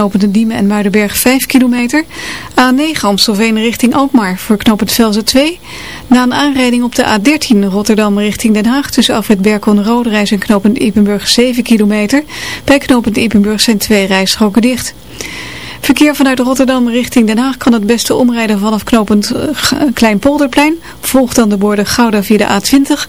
knooppunt de Diemen en Muidenberg 5 kilometer. A9 Amstelveen richting Alkmaar voor knooppunt Velzen 2. Na een aanrijding op de A13 Rotterdam richting Den Haag tussen Afwet Berkel en Roderijs en knooppunt Ippenburg 7 kilometer. Bij knooppunt Ippenburg zijn twee rijstroken dicht. Verkeer vanuit Rotterdam richting Den Haag kan het beste omrijden vanaf knooppunt uh, Kleinpolderplein. Volgt dan de borden Gouda via de A20.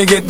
Me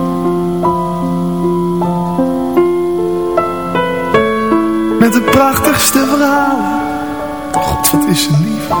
Prachtigste verhalen. God, wat is ze lief.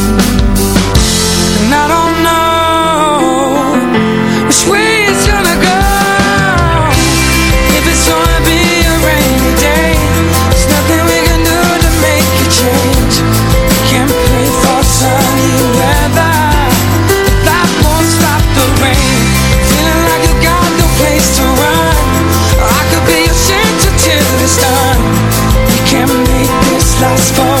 last for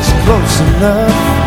just close enough.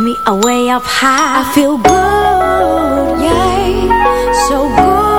me away up high. I feel good, yeah, so good.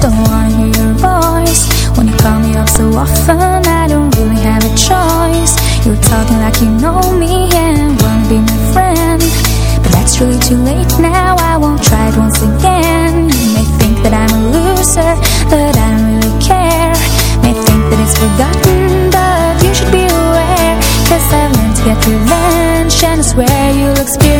don't wanna hear your voice. When you call me up so often I don't really have a choice. You're talking like you know me and wanna be my friend. But that's really too late now I won't try it once again. You may think that I'm a loser But I don't really care. May think that it's forgotten But you should be aware. Cause I've learned to get revenge And I swear you'll experience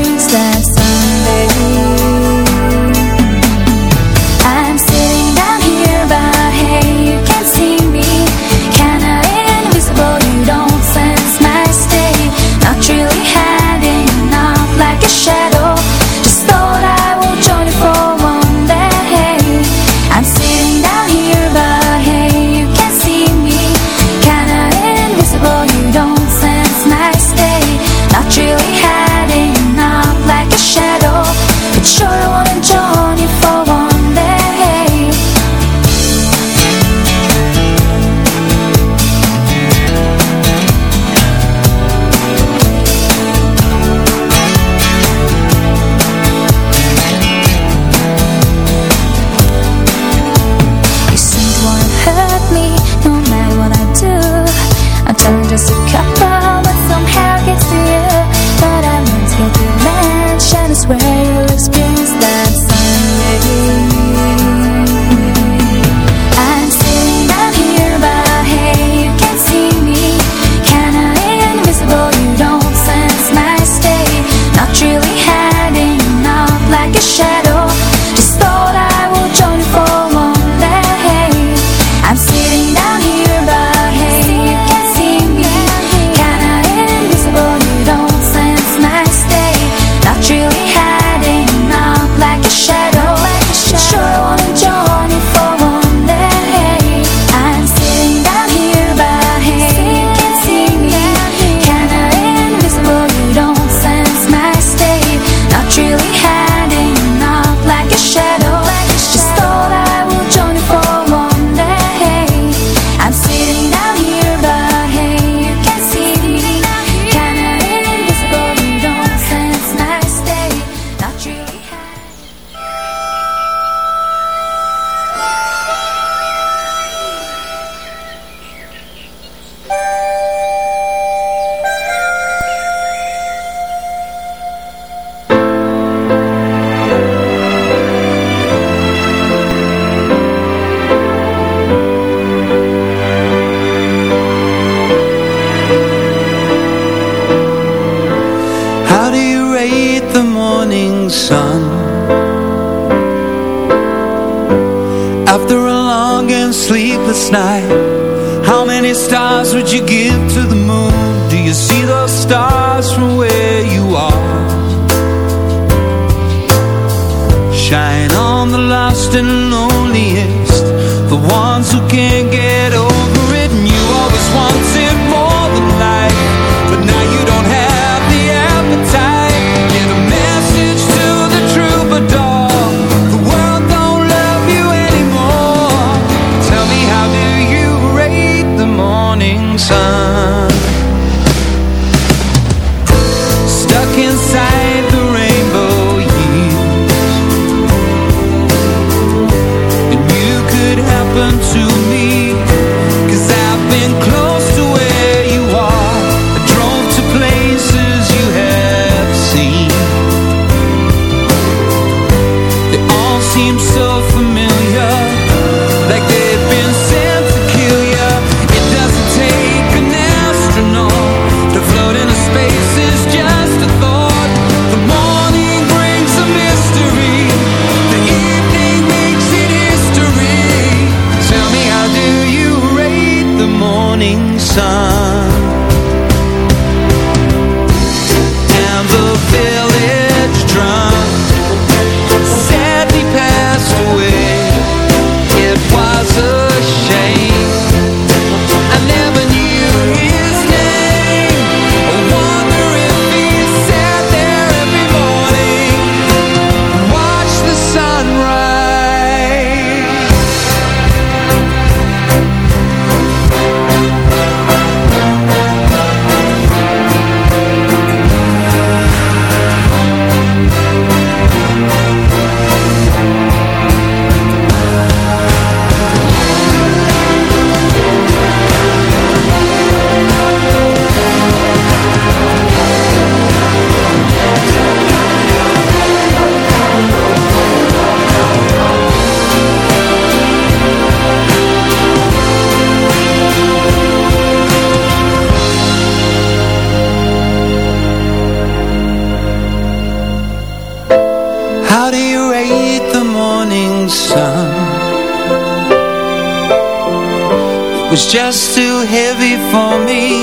was just too heavy for me.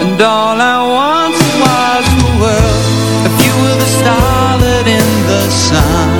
And all I wanted was the world. If you were the starlet in the sun.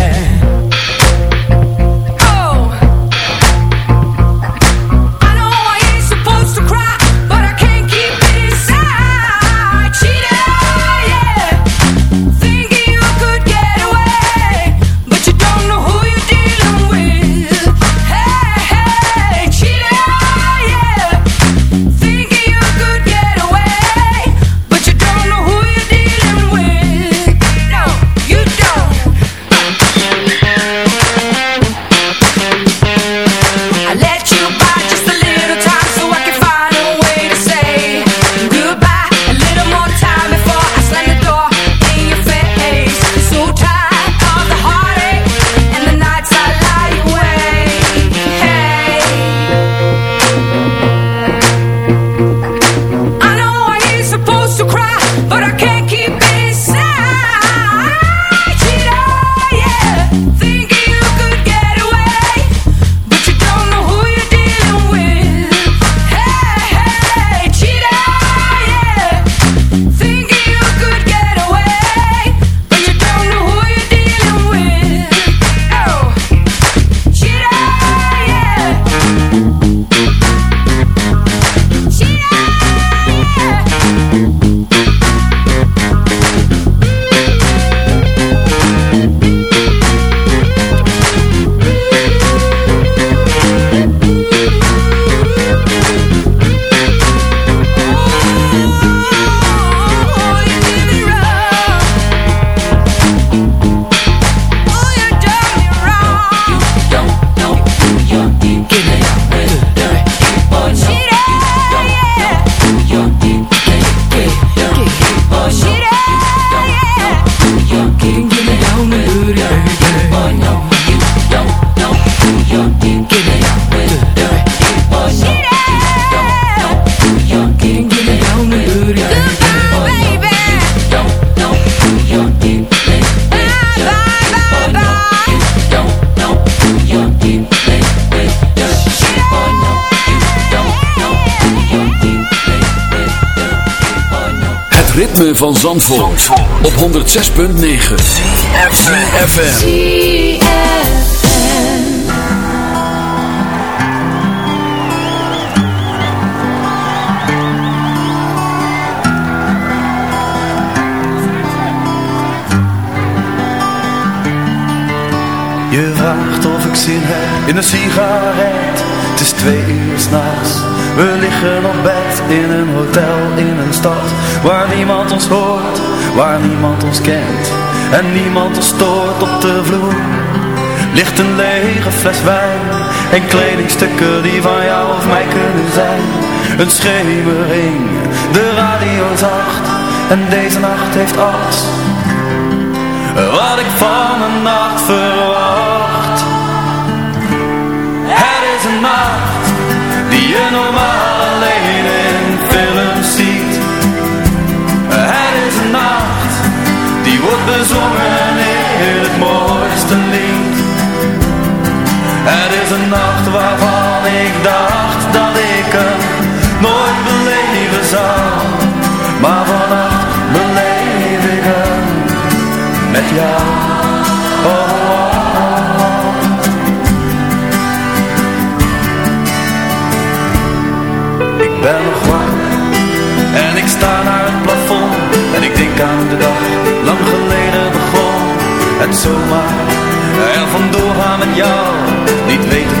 Van Zandvoort, op 106.9 FM. Je vraagt of ik zin heb in een sigaret. Het is twee uur s'nachts. We liggen op bed in een hotel in een stad Waar niemand ons hoort, waar niemand ons kent En niemand ons stoort op de vloer. Ligt een lege fles wijn En kledingstukken die van jou of mij kunnen zijn. Een schemering, de radio zacht En deze nacht heeft alles ik dacht dat ik hem nooit beleven zou. Maar vannacht beleef ik hem met jou. Ik ben nog wakker en ik sta naar het plafond en ik denk aan de dag lang geleden begon. Het zomaar er vandoor gaan met jou, niet wetend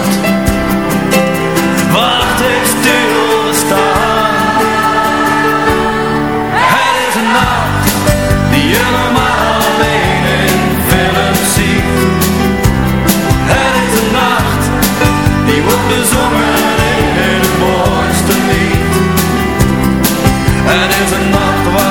Een nacht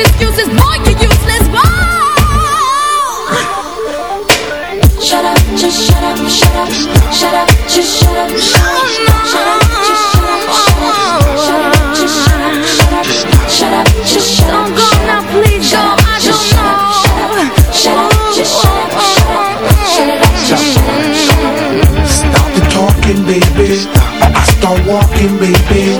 excuses Boy, you useless boy Shut up, just shut up, shut up Shut up, just shut up, shut up Shut up, just shut up, shut up Shut up, just shut up, shut up Shut up, just shut up Don't go now, please go, I don't know Shut up, just shut up, shut up Shut up, just shut up Stop the talking, baby. I start walking, baby.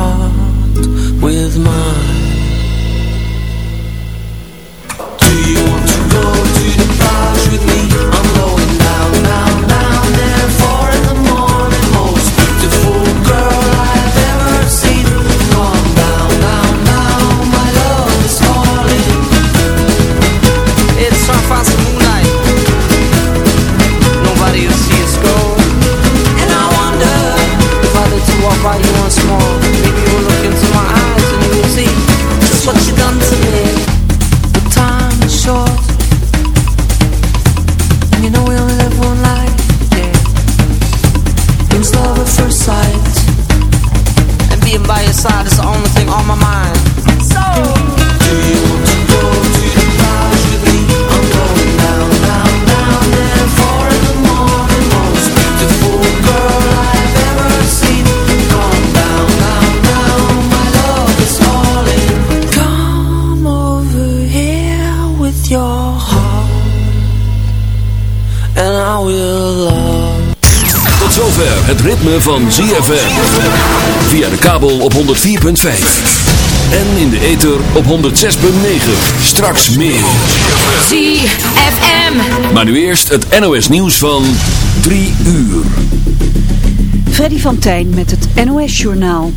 het ritme van ZFM. Via de kabel op 104.5. En in de ether op 106.9. Straks meer. ZFM. Maar nu eerst het NOS nieuws van 3 uur. Freddy van Tijn met het NOS-journaal.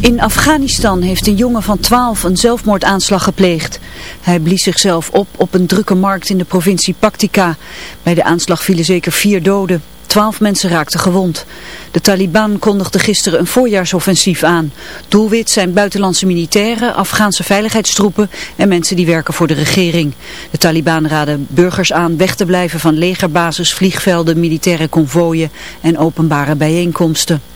In Afghanistan heeft een jongen van 12 een zelfmoordaanslag gepleegd. Hij blies zichzelf op op een drukke markt in de provincie Paktika. Bij de aanslag vielen zeker vier doden. Twaalf mensen raakten gewond. De Taliban kondigde gisteren een voorjaarsoffensief aan. Doelwit zijn buitenlandse militairen, Afghaanse veiligheidstroepen en mensen die werken voor de regering. De Taliban raden burgers aan weg te blijven van legerbases, vliegvelden, militaire konvooien en openbare bijeenkomsten.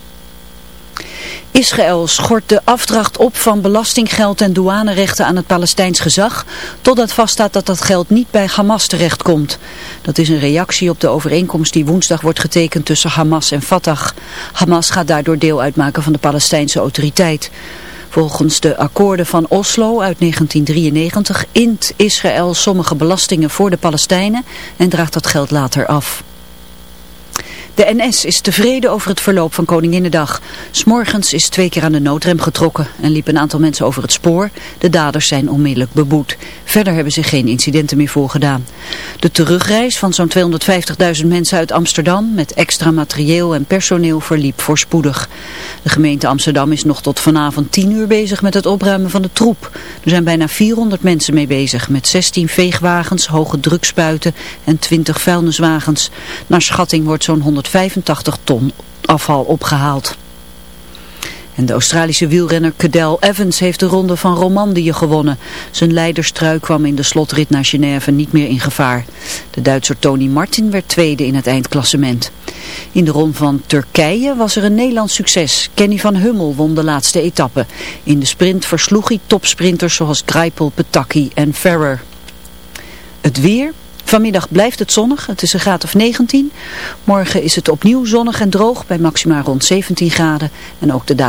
Israël schort de afdracht op van belastinggeld en douanerechten aan het Palestijns gezag, totdat vaststaat dat dat geld niet bij Hamas terechtkomt. Dat is een reactie op de overeenkomst die woensdag wordt getekend tussen Hamas en Fatah. Hamas gaat daardoor deel uitmaken van de Palestijnse autoriteit. Volgens de akkoorden van Oslo uit 1993 int Israël sommige belastingen voor de Palestijnen en draagt dat geld later af. De NS is tevreden over het verloop van Koninginnedag. S'morgens is twee keer aan de noodrem getrokken en liepen een aantal mensen over het spoor. De daders zijn onmiddellijk beboet. Verder hebben zich geen incidenten meer voorgedaan. De terugreis van zo'n 250.000 mensen uit Amsterdam met extra materieel en personeel verliep voorspoedig. De gemeente Amsterdam is nog tot vanavond 10 uur bezig met het opruimen van de troep. Er zijn bijna 400 mensen mee bezig met 16 veegwagens, hoge drukspuiten en 20 vuilniswagens. Naar schatting wordt zo'n 185 ton afval opgehaald. En de Australische wielrenner Cadel Evans heeft de ronde van Romandie gewonnen. Zijn leiderstrui kwam in de slotrit naar Genève niet meer in gevaar. De Duitser Tony Martin werd tweede in het eindklassement. In de ronde van Turkije was er een Nederlands succes. Kenny van Hummel won de laatste etappe. In de sprint versloeg hij topsprinters zoals Greipel, Petacchi en Ferrer. Het weer... Vanmiddag blijft het zonnig, het is een graad of 19. Morgen is het opnieuw zonnig en droog bij maximaal rond 17 graden. En ook de dagen.